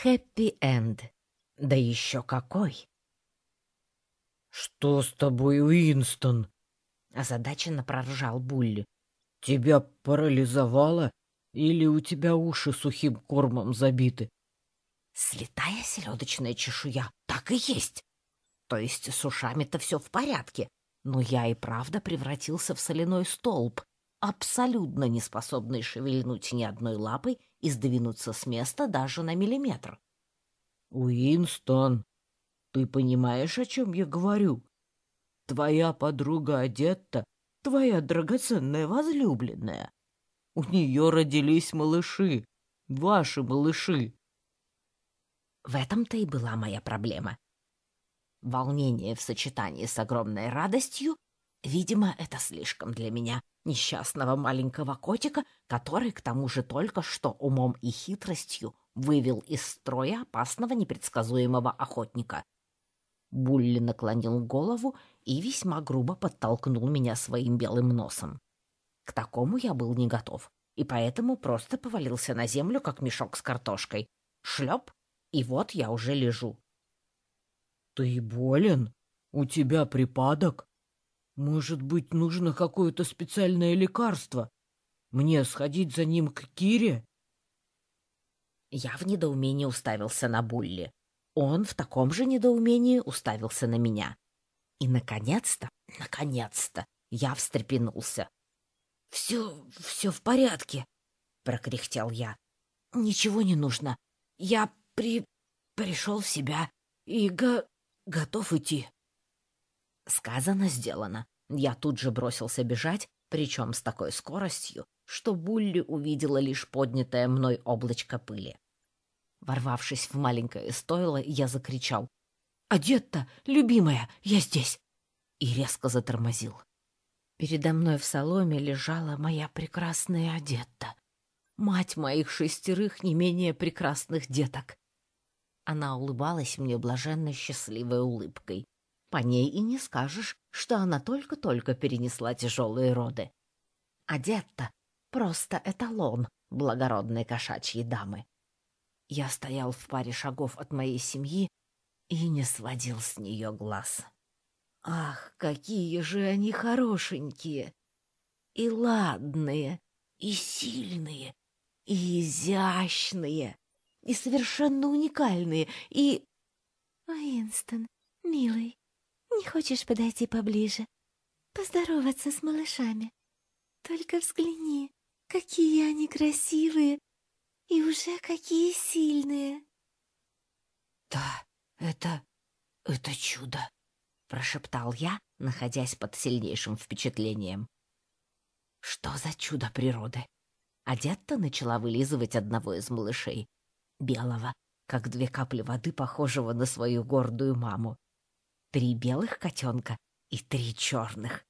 Хэппи-энд. Да еще какой! «Что с тобой, Уинстон?» — озадаченно проржал Булли. «Тебя парализовало или у тебя уши сухим кормом забиты?» «Слетая селедочная чешуя, так и есть. То есть с ушами-то все в порядке, но я и правда превратился в соляной столб, абсолютно не способный шевельнуть ни одной лапой и сдвинуться с места даже на миллиметр. «Уинстон, ты понимаешь, о чем я говорю? Твоя подруга Одетта, твоя драгоценная возлюбленная. У нее родились малыши, ваши малыши». В этом-то и была моя проблема. Волнение в сочетании с огромной радостью, видимо, это слишком для меня, несчастного маленького котика, который, к тому же, только что умом и хитростью вывел из строя опасного непредсказуемого охотника. Булли наклонил голову и весьма грубо подтолкнул меня своим белым носом. К такому я был не готов, и поэтому просто повалился на землю, как мешок с картошкой. Шлеп, и вот я уже лежу. «Ты болен? У тебя припадок? Может быть, нужно какое-то специальное лекарство? Мне сходить за ним к Кире?» Я в недоумении уставился на Булли. Он в таком же недоумении уставился на меня. И, наконец-то, наконец-то, я встрепенулся. — Все, все в порядке, — прокряхтел я. — Ничего не нужно. Я при... пришел в себя и го... Готов идти. Сказано, сделано. Я тут же бросился бежать, причем с такой скоростью, что Булли увидела лишь поднятое мной облачко пыли. Ворвавшись в маленькое стойло, я закричал. «Одетта, любимая, я здесь!» И резко затормозил. Передо мной в соломе лежала моя прекрасная Одетта, мать моих шестерых не менее прекрасных деток. Она улыбалась мне блаженно счастливой улыбкой. По ней и не скажешь, что она только-только перенесла тяжелые роды. Одетта — просто эталон благородной кошачьей дамы. Я стоял в паре шагов от моей семьи и не сводил с нее глаз. Ах, какие же они хорошенькие! И ладные, и сильные, и изящные! и совершенно уникальные, и... Уинстон, милый, не хочешь подойти поближе? Поздороваться с малышами? Только взгляни, какие они красивые и уже какие сильные. Да, это... это чудо, прошептал я, находясь под сильнейшим впечатлением. Что за чудо природы? Адетта начала вылизывать одного из малышей, белого, как две капли воды, похожего на свою гордую маму. Три белых котенка и три черных.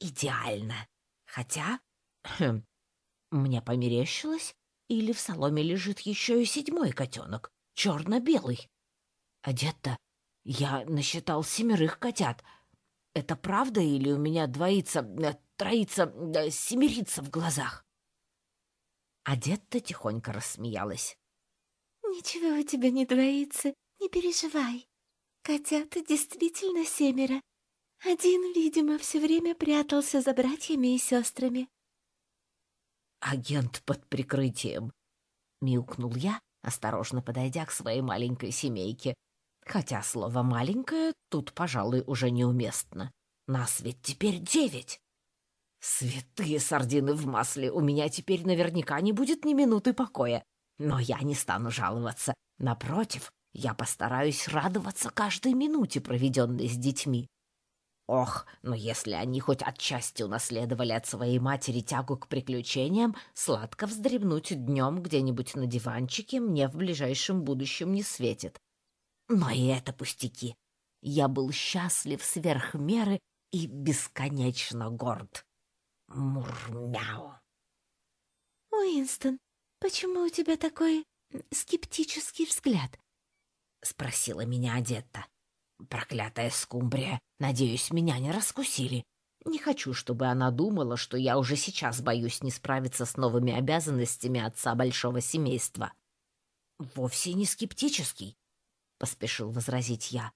Идеально. Хотя... Хм, мне померещилось, или в соломе лежит еще и седьмой котенок, черно-белый. Одетто я насчитал семерых котят. Это правда или у меня двоится, э, троится, э, семерица в глазах? Одетта тихонько рассмеялась. «Ничего у тебя не двоится, не переживай. Котят действительно семеро. Один, видимо, все время прятался за братьями и сестрами». «Агент под прикрытием», — мяукнул я, осторожно подойдя к своей маленькой семейке. Хотя слово «маленькое» тут, пожалуй, уже неуместно. Нас ведь теперь девять. Святые сардины в масле, у меня теперь наверняка не будет ни минуты покоя. Но я не стану жаловаться. Напротив, я постараюсь радоваться каждой минуте, проведенной с детьми. Ох, но если они хоть отчасти унаследовали от своей матери тягу к приключениям, сладко вздремнуть днем где-нибудь на диванчике мне в ближайшем будущем не светит. Но и это пустяки. Я был счастлив сверх меры и бесконечно горд. Мур-мяу. Уинстон, «Почему у тебя такой скептический взгляд?» — спросила меня Одетта. «Проклятая скумбрия! Надеюсь, меня не раскусили. Не хочу, чтобы она думала, что я уже сейчас боюсь не справиться с новыми обязанностями отца большого семейства». вовсе не скептический, — поспешил возразить я.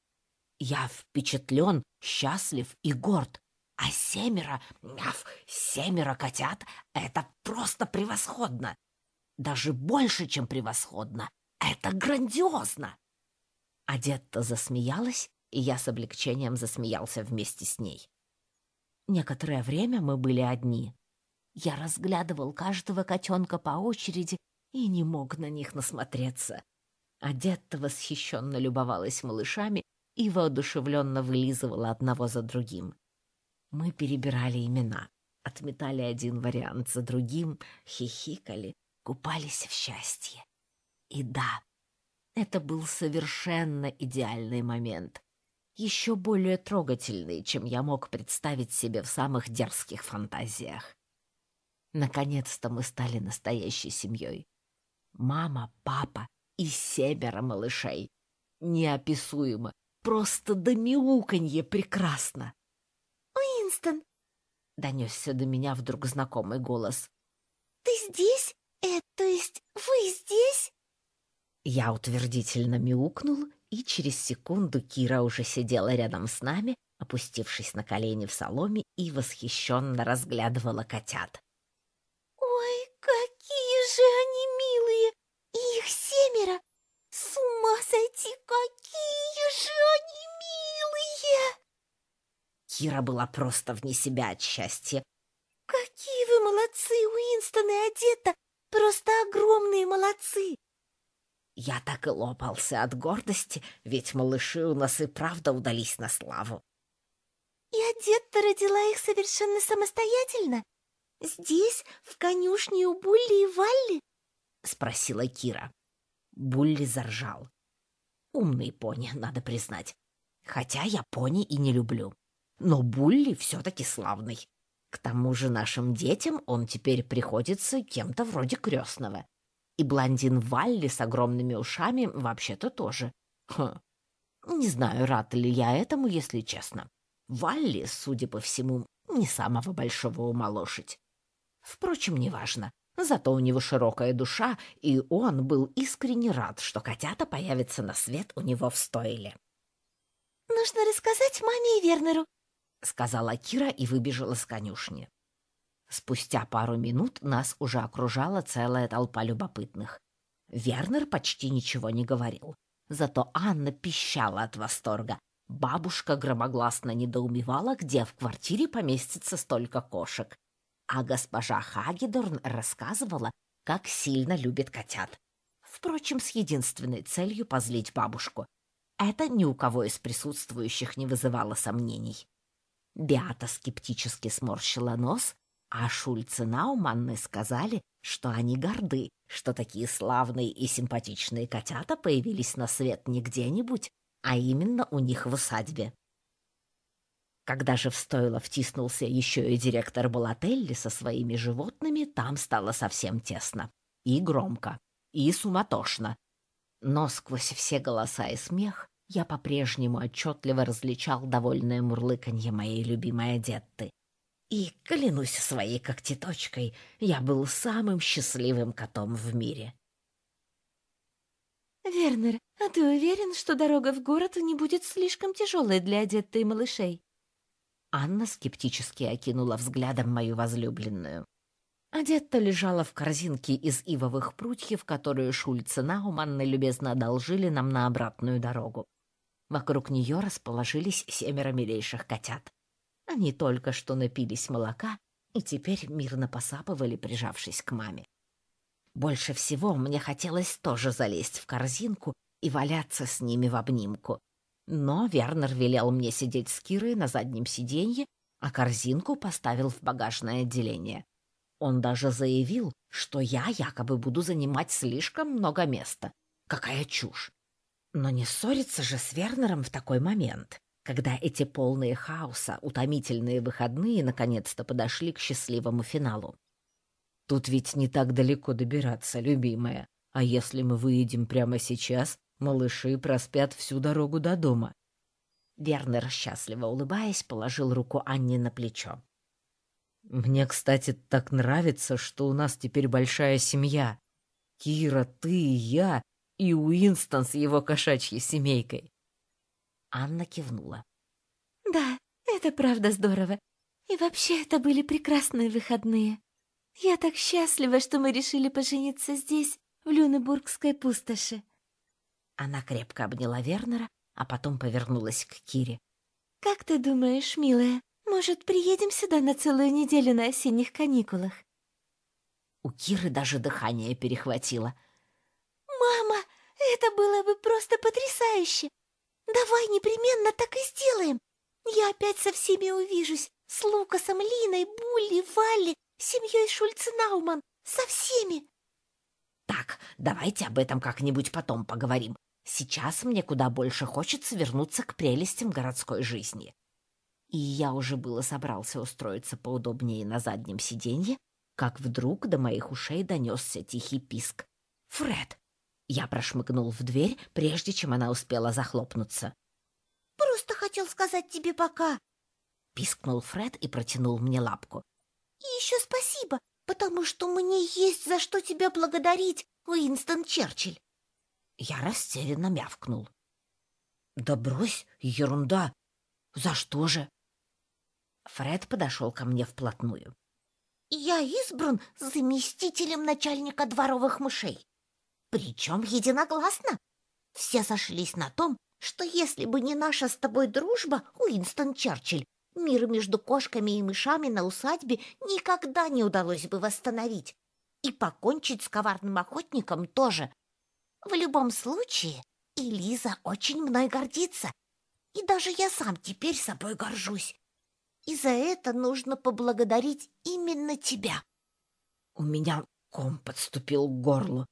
Я впечатлен, счастлив и горд. А семеро, няв, семеро котят — это просто превосходно. Даже больше, чем превосходно. Это грандиозно. Адетта засмеялась, и я с облегчением засмеялся вместе с ней. Некоторое время мы были одни. Я разглядывал каждого котенка по очереди и не мог на них насмотреться. Адетта восхищенно любовалась малышами и воодушевленно вылизывала одного за другим. Мы перебирали имена, отметали один вариант за другим, хихикали, купались в счастье. И да, это был совершенно идеальный момент, еще более трогательный, чем я мог представить себе в самых дерзких фантазиях. Наконец-то мы стали настоящей семьей. Мама, папа и семеро малышей. Неописуемо, просто до мяуканье прекрасно. «Уинстон!» — донесся до меня вдруг знакомый голос. «Ты здесь? Э, то есть вы здесь?» Я утвердительно мяукнул, и через секунду Кира уже сидела рядом с нами, опустившись на колени в соломе и восхищенно разглядывала котят. «Ой, какие же они милые! Их семеро! С ума сойти, какие же они милые!» Кира была просто вне себя от счастья. «Какие вы молодцы, Уинстон и Одетта! Просто огромные молодцы!» Я так и лопался от гордости, ведь малыши у нас и правда удались на славу. И Одетта родила их совершенно самостоятельно? Здесь, в конюшне у Булли и Валли? Спросила Кира. Булли заржал. Умный пони, надо признать. Хотя я пони и не люблю. Но Булли все-таки славный. К тому же нашим детям он теперь приходится кем-то вроде крестного. И блондин Валли с огромными ушами вообще-то тоже. Хм. Не знаю, рад ли я этому, если честно. Валли, судя по всему, не самого большого ума лошадь. Впрочем, неважно. Зато у него широкая душа, и он был искренне рад, что котята появятся на свет у него в стойле. «Нужно рассказать маме и Вернеру», — сказала Кира и выбежала с конюшни. Спустя пару минут нас уже окружала целая толпа любопытных. Вернер почти ничего не говорил. Зато Анна пищала от восторга. Бабушка громогласно недоумевала, где в квартире поместится столько кошек. А госпожа Хагедорн рассказывала, как сильно любит котят. Впрочем, с единственной целью позлить бабушку. Это ни у кого из присутствующих не вызывало сомнений. Беата скептически сморщила нос, а Шульц и Науманны сказали, что они горды, что такие славные и симпатичные котята появились на свет не где-нибудь, а именно у них в усадьбе. Когда же в стойло втиснулся еще и директор Балателли со своими животными, там стало совсем тесно. И громко, и суматошно. Но сквозь все голоса и смех я по-прежнему отчетливо различал довольное мурлыканье моей любимой Адетты. И, клянусь своей когтеточкой, я был самым счастливым котом в мире. «Вернер, а ты уверен, что дорога в город не будет слишком тяжелой для одеттой малышей?» Анна скептически окинула взглядом мою возлюбленную. Одетта лежала в корзинке из ивовых прутьев, которые Шульц и Науманны любезно одолжили нам на обратную дорогу. Вокруг нее расположились семеро милейших котят. Они только что напились молока и теперь мирно посапывали, прижавшись к маме. Больше всего мне хотелось тоже залезть в корзинку и валяться с ними в обнимку. Но Вернер велел мне сидеть с Кирой на заднем сиденье, а корзинку поставил в багажное отделение. Он даже заявил, что я якобы буду занимать слишком много места. Какая чушь! Но не ссориться же с Вернером в такой момент когда эти полные хаоса, утомительные выходные наконец-то подошли к счастливому финалу. Тут ведь не так далеко добираться, любимая. А если мы выедем прямо сейчас, малыши проспят всю дорогу до дома. Вернер, счастливо улыбаясь, положил руку Анне на плечо. «Мне, кстати, так нравится, что у нас теперь большая семья. Кира, ты и я, И Уинстон с его кошачьей семейкой. Анна кивнула. Да, это правда здорово. И вообще, это были прекрасные выходные. Я так счастлива, что мы решили пожениться здесь, в Люнебургской пустоши. Она крепко обняла Вернера, а потом повернулась к Кире. «Как ты думаешь, милая, может, приедем сюда на целую неделю на осенних каникулах?» У Киры даже дыхание перехватило. «Мама, это было бы просто потрясающе! Давай непременно так и сделаем! Я опять со всеми увижусь, с Лукасом, Линой, Булли, Валли, семьей Шульценауман, со всеми!» «Так, давайте об этом как-нибудь потом поговорим. Сейчас мне куда больше хочется вернуться к прелестям городской жизни». И я уже было собрался устроиться поудобнее на заднем сиденье, как вдруг до моих ушей донесся тихий писк. «Фред!» Я прошмыгнул в дверь, прежде чем она успела захлопнуться. «Просто хотел сказать тебе пока!» Пискнул Фред и протянул мне лапку. «И еще спасибо, потому что мне есть за что тебя благодарить, Уинстон Черчилль!» Я растерянно мявкнул. «Да брось, ерунда! За что же?» Фред подошел ко мне вплотную. «Я избран заместителем начальника дворовых мышей. Причем единогласно. Все сошлись на том, что если бы не наша с тобой дружба, Уинстон Черчилль, мир между кошками и мышами на усадьбе никогда не удалось бы восстановить. И покончить с коварным охотником тоже. В любом случае, Элиза очень мной гордится. И даже я сам теперь собой горжусь. И за это нужно поблагодарить именно тебя. У меня ком подступил к горлу,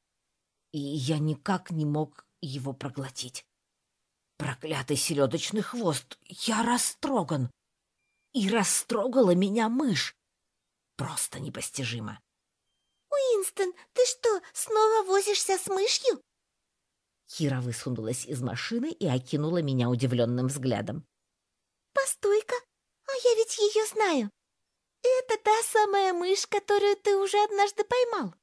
и я никак не мог его проглотить. Проклятый селедочный хвост, я растроган. И растрогала меня мышь. Просто непостижимо. «Уинстон, ты что, снова возишься с мышью?» Кира высунулась из машины и окинула меня удивленным взглядом. «Постой-ка, а я ведь ее знаю. Это та самая мышь, которую ты уже однажды поймал».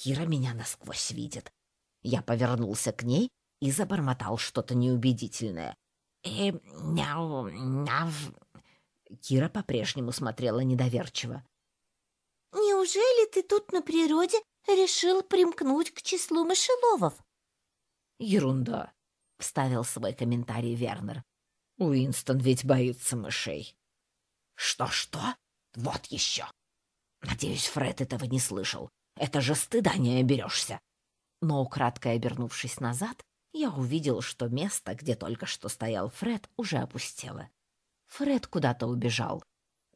Кира меня насквозь видит. Я повернулся к ней и забормотал что-то неубедительное. «Э, няу, няв...» Кира по-прежнему смотрела недоверчиво. «Неужели ты тут на природе решил примкнуть к числу мышеловов?» «Ерунда», — вставил свой комментарий Вернер. «Уинстон ведь боится мышей». «Что-что? Вот еще!» Надеюсь, Фред этого не слышал. Это же стыда не оберешься. Но, украдкой обернувшись назад, я увидел, что место, где только что стоял Фред, уже опустело. Фред куда-то убежал.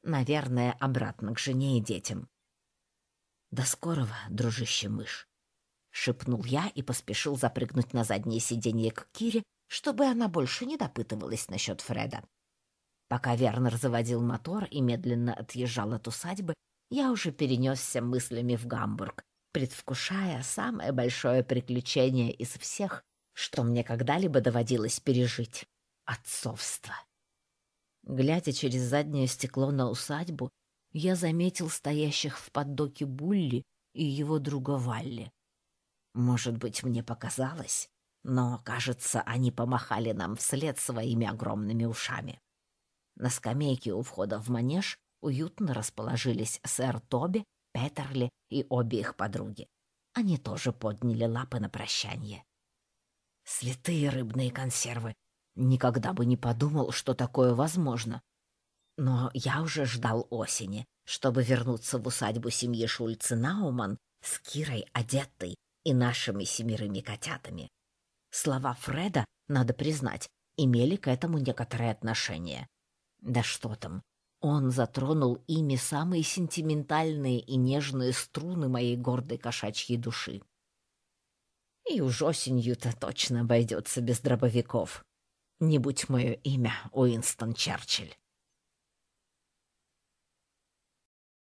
Наверное, обратно к жене и детям. «До скорого, дружище-мышь!» — шепнул я и поспешил запрыгнуть на заднее сиденье к Кире, чтобы она больше не допытывалась насчет Фреда. Пока Вернер заводил мотор и медленно отъезжал от усадьбы, я уже перенесся мыслями в Гамбург, предвкушая самое большое приключение из всех, что мне когда-либо доводилось пережить — отцовство. Глядя через заднее стекло на усадьбу, я заметил стоящих в поддоке Булли и его друга Валли. Может быть, мне показалось, но, кажется, они помахали нам вслед своими огромными ушами. На скамейке у входа в манеж уютно расположились сэр Тоби, Петерли и обе их подруги. Они тоже подняли лапы на прощание. Святые рыбные консервы! Никогда бы не подумал, что такое возможно. Но я уже ждал осени, чтобы вернуться в усадьбу семьи Шульце Науман с Кирой одетой и нашими семерыми котятами. Слова Фреда, надо признать, имели к этому некоторое отношение. Да что там, он затронул ими самые сентиментальные и нежные струны моей гордой кошачьей души. И уж осенью-то точно обойдется без дробовиков. Не будь мое имя Уинстон Черчилль.